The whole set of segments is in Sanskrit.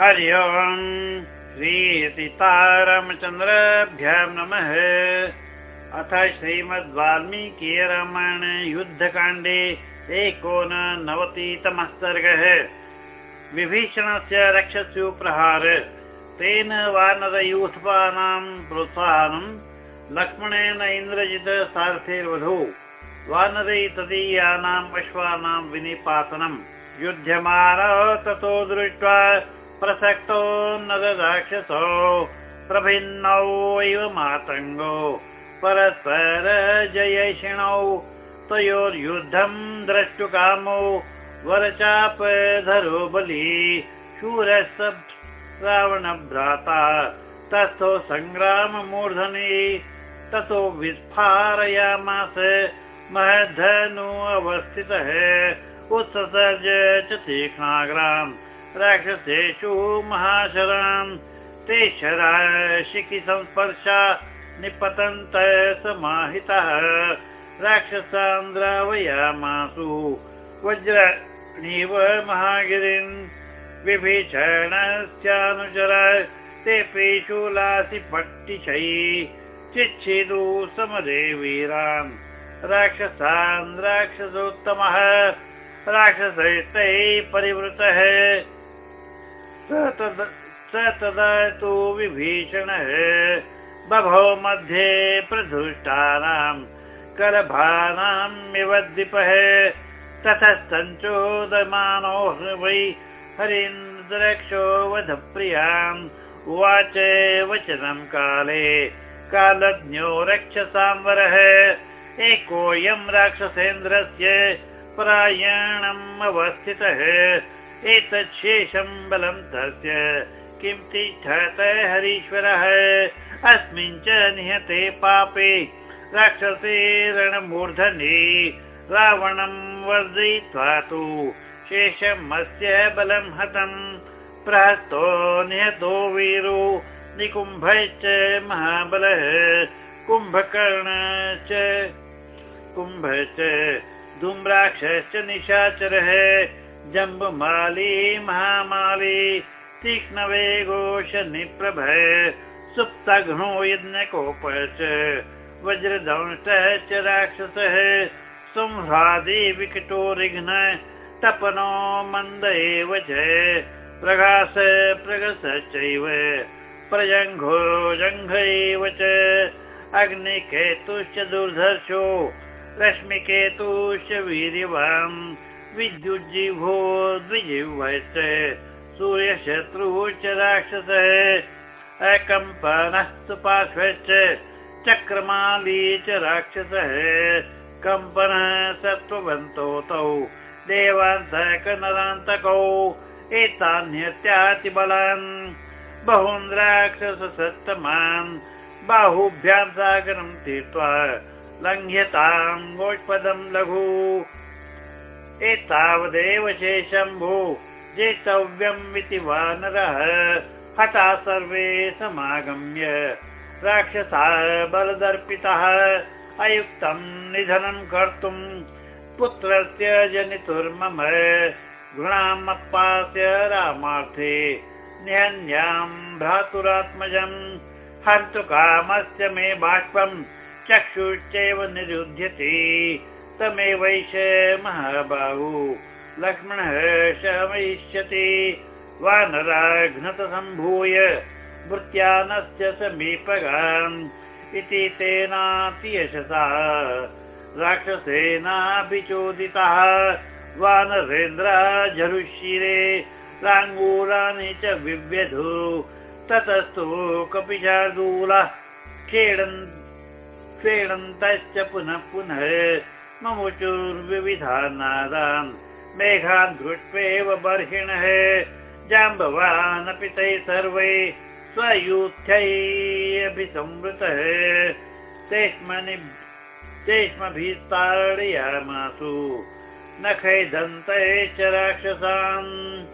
हरि ओम्। श्रीसीतारामचन्द्रभ्यां नमः। अथ श्रीमद्वाल्मीकि रामायण युद्धकाण्डे एकोननवतितमः सर्गः। विभीषणस्य रक्षस्युप्रहार तेन वानरयूथपानां प्रोत्साहनम् लक्ष्मणेन इन्द्रजित सारथेर्वधौ। वानरै तदीयानाम् अश्वानां विनिपातनम् युध्यमान ततो दृष्ट्वा प्रसक्तो नरराक्षसौ प्रभिन्नौ इव मातङ्गौ। परस्पर जयशिणौ तयोर्युद्धम् द्रष्टुकामौ वरचापधरो बली शूरः रावणभ्राता। तस्थो सङ्ग्राममूर्धनि ततो विस्फारयामास महद्धनु अवस्थितः उत्ससर्ज च तीक्ष्णाग्राम् राक्षसेषु महाशरान् ते शराशिखि संस्पर्शा निपतन्त समाहितः। राक्षसान्द्रावयामासु वज्रणीव महागिरिन् विभीषणस्यानुचर तेऽपि शूलासि पट्टिशै चिच्छिदु समरे वीरान्। राक्षसान् राक्षसोत्तमः। राक्षसैस्तैः परिवृतः स तदा तु विभीषणः बभौ मध्ये प्रधुष्टानाम् करभानामिव द्विपः ततः सञ्चोदमानो वै हरीन्द्रक्षो वधप्रियाम् उवाच वचनं काले। कालज्ञो रक्षसाम्बरः एकोऽयं राक्षसेन्द्रस्य परायणम् अवस्थितः एतत् शेषम् बलम् तस्य। किं तिष्ठत हरीश्वरः? अस्मिन् च निहते पापे। राक्षसे रणमूर्धनि रावणम् वर्धयित्वा तु शेषम् अस्य बलम् हतम् प्रहस्तो निहतो वीरो निकुम्भश्च महाबलः। कुम्भकर्ण च कुम्भ च धूम्राक्षश्च निशाचरः जम्बुमाली महामाली तीक्ष्णवेगोष निप्रभ सुप्तघ्नो यज्ञकोप च वज्रदंष्टः च राक्षसः संह्रादि विकटो रिघ्न तपनो मन्द एव च प्रगास प्रगसश्चैव प्रजङ्घो जङ्घ एव च अग्निकेतुश्च दुर्धर्षो रश्मिकेतुश्च वीर्यवान् विद्युज्जिभो द्विजिह्वश्च सूर्यशत्रुश्च राक्षसः। अकम्पनः सुपार्श्वश्च चक्रमाली च राक्षसः। कम्पनः सत्त्ववन्तो तौ देवान्तकनरान्तकौ एतान्यत्यातिबलान् बहून् राक्षससत्तमान् बाहुभ्यां सागरं तीर्त्वा लङ्घ्यताम् गोष्पदम् लघु एतावदेव शेषम्भो जेतव्यम् इति वानरः हता सर्वे समागम्य राक्षसा बलदर्पितः अयुक्तम् निधनम् कर्तुम् पुत्रस्य जनितुर्मम घृणामप्पास्य रामार्थे निहन्याम् भ्रातुरात्मजम् हन्तु कामस्य मे बाष्पम् चक्षुश्चैव निरुध्यति तमेवैष महाबाहु। लक्ष्मणः शमयिष्यति वानराघ्नत सम्भूय भृत्यानस्य समीपगान् इति तेनातियशसा। राक्षसेनाभिचोदितः वानरेन्द्र झरुशिरे लाङ्गूलानि च विव्यधु। ततस्तु कपिशार्दूलः खेडन् क्रीडन्तश्च पुनः पुनः ममुचुर्विविधान् मेघान् दृष्ट्वेव बर्हिणः जाम्बवानपि तैः सर्वै तेष्मभिस्ताडयामासु नखै दन्तै च राक्षसान्।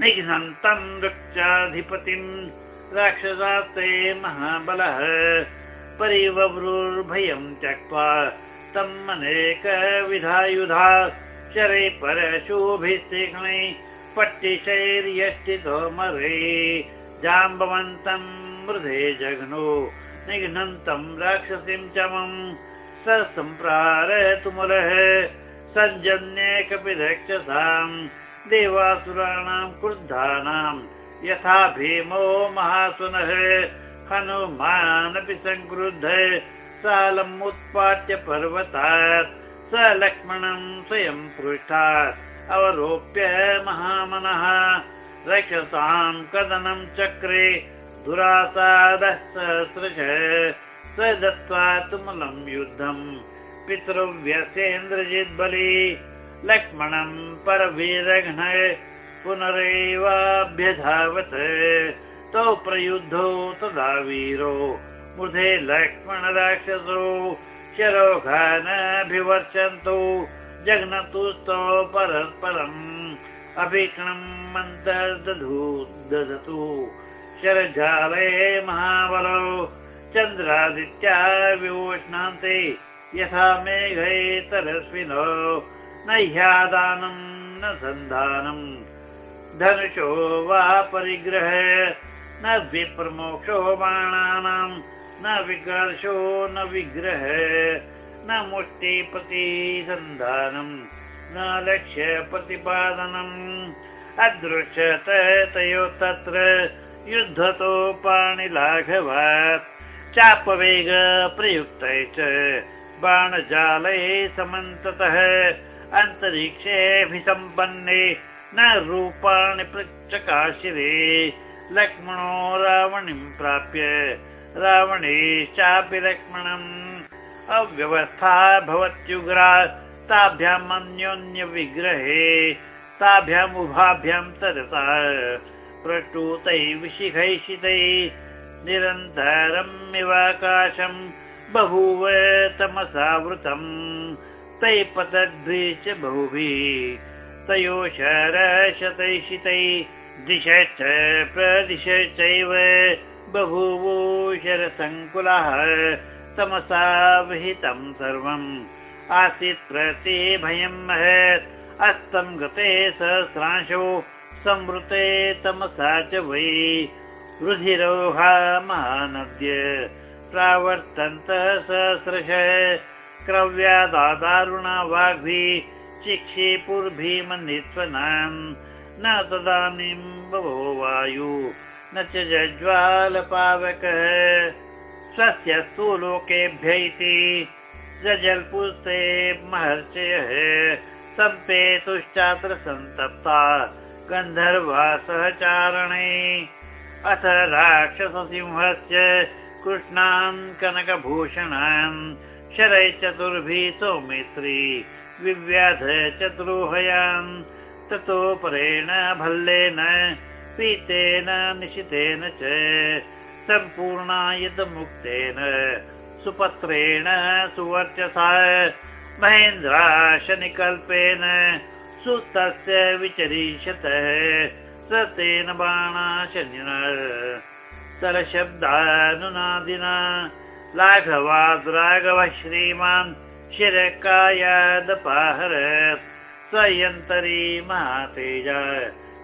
निघ्नन्तम् वृक्षाधिपतिम् राक्षसास्ते महाबलः परिवभ्रुर्भयम् त्यक्त्वा तम् अनेकविधायुधा शरै परशुभिस्तीक्ष्णै पट्टिशैर्यष्टितो मरे। जाम्बवन्तं मृधे जघ्नो निघ्नन्तं राक्षसीं चमम् स सम्प्रारतुमुलः सञ्जन्ये कपि रक्षसाम् देवासुराणां क्रुद्धानां यथा भीमो महासुनः हनुमानपि सङ्क्रुद्ध सालम् उत्पाट्य पर्वतात् स लक्ष्मणं स्वयं पृष्ठात् अवरोप्य महामनः। रक्षसां कदनं चक्रे दुरासादः सहस्रश स दत्त्वा तुमुलं युद्धम् पितृव्यसेन्द्रजिद्बलि लक्ष्मणं परवीरघ्न पुनरेवाभ्यधावत् तौ प्रयुद्धौ तदा वीरो मृधे लक्ष्मण राक्षसौ शरोघानभिवर्षन्तु जघ्नतुस्तौ परस्परम् अभीक्षणम् मन्तर्दधु दधतु शरजाले महाबलौ चन्द्रादित्या विवोष्णान्ते यथा मेघैतरस्विनो न ह्यादानं न सन्धानम् धनुषो वा परिग्रह न विप्रमोक्षो बाणानां न विकर्षो न विग्रह न मुष्टिप्रतिसन्धानम् न लक्ष्य प्रतिपादनम् अदृश्यत तयो तत्र युद्धतो पाणिलाघवात् चापवेग प्रयुक्तै च बाणजालये समन्ततः। अन्तरिक्षेऽभिसम्पन्ने न रूपाणि पृच्छकाशिरे लक्ष्मणो रावणीं प्राप्य रावणेश्चापि लक्ष्मणम्। अव्यवस्था भवत्युग्रा ताभ्याम् अन्योन्यविग्रहे ताभ्यामुभाभ्यां तरसा प्रटुतैः विशिखैषितैः निरन्तरम् इवाकाशम् बभूव तमसावृतम्। तैः पतद्भिः च बहुभिः तयोशरशतैषितैः दिशश्च प्रदिशश्चैव बभूवो शरसङ्कुलः तमसा विहितं सर्वम्। आसीत् प्रति भयं महत् अस्तं गते सहस्रांशो संवृते तमसा च वै। रुधिरोहा महानद्य प्रावर्तन्त सहस्रश। क्रव्यादारुणा वाग्भिः चिक्षिपुर्भीमनित्वनान् न तदानीं बभो वायु न च जज्वालपावकः स्वस्य सुलोकेभ्य इति जल्पुस्ते महर्षयः सम्पेतुश्चात्र सन्तप्ता गन्धर्वा सहचारणे अथ राक्षससिंहस्य कृष्णान् कनकभूषणान् शरै चतुर्भिः सौमित्री विव्याध चतुरोहयान् ततो परेण भल्लेन पीतेन निशितेन च सम्पूर्णायुधमुक्तेन सुपत्रेण सुवर्चसा महेन्द्राशनिकल्पेन सुतस्य विचरीषतः स तेन बाणाशनिना सरशब्दानुनादिना लाघवाद् राघवः श्रीमान् शिरकायादपाहर स्वयन्तरी महातेज।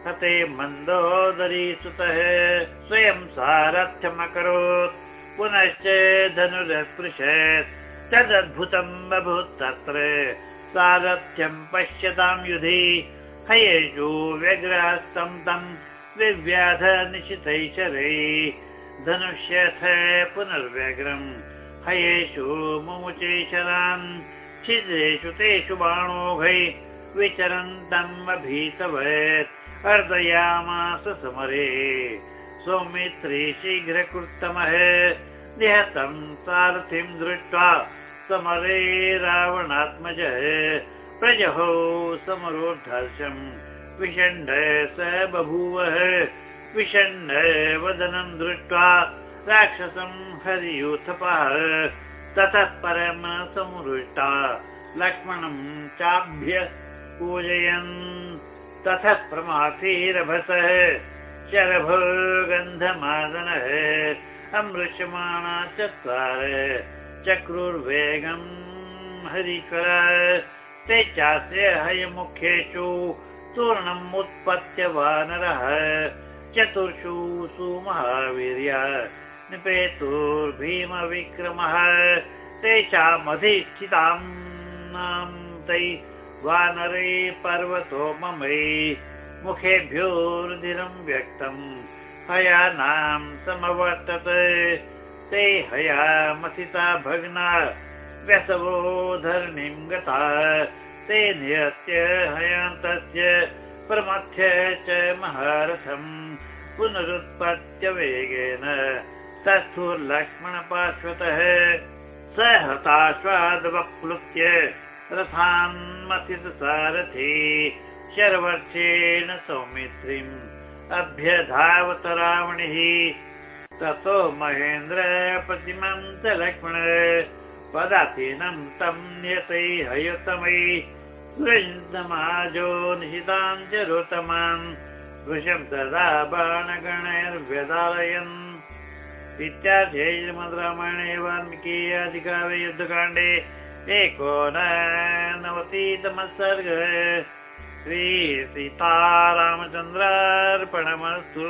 हते मन्दोदरी सुतः स्वयं सारथ्यमकरोत्। पुनश्च धनुरस्पृशत् तदद्भुतम् अभूत् तत्र। सारथ्यं पश्यतां युधि। हयेषु व्यग्रहस्तं तं विव्याध निशितैशरे धनुष्यथ पुनर्व्यग्रम् हयेषु मुमुचेशरान्। छिद्रेषु तेषु बाणोघै विचरन्तम् अभीतवत् अर्दयामास समरे। सौमित्री शीघ्रकृत्तमः निहतं सारथिं दृष्ट्वा समरे रावणात्मजः। प्रजहो समरोद्धर्षम् विषण्ड स बभूवः। विषण्ड वदनं दृष्ट्वा राक्षसं हरियूथपः। ततः परम संरुष्टा लक्ष्मणं चाभ्य पूजयन्। ततः प्रमाथीरभसः शरभगन्धमादनः। अमृष्यमाणा चत्वार। चक्रुर्वेगम् हरिकर ते चास्य हयमुखेषु तूर्णम् उत्पत्य वानरः। चतुर्षु सुमहावीर्य। निपेतुर्भीमविक्रमः तेषामधिष्ठितां तै वानरे पर्वतो ममै मुखेभ्योरुधिरं व्यक्तम् हयानां समवर्तत। ते हयामसिता भग्ना व्यसवो धरणीं गता। ते नियत्य हयान्तस्य प्रमथ्य च महारथम् पुनरुत्पत्य वेगेन तस्थुर्लक्ष्मणपार्श्वतः स हताश्वादवप्लुत्य रथान्मथित सारथि शर्वर्षेण सौमित्रीम् अभ्यधावत रावणिः ततो महेन्द्र प्रतिमं च लक्ष्मण पदातीनं तं नियतै हयतमै। वृन्दमाजो निशितान् च रोतमान् वृषं तदा बाणगणैर्व्यदालयन्। इत्यार्थे श्रीमद्रामायणे वाल्मीकि अधिकारे युद्धकाण्डे एकोनवतितमः सर्ग श्रीसीतारामचन्द्रार्पणमस्तु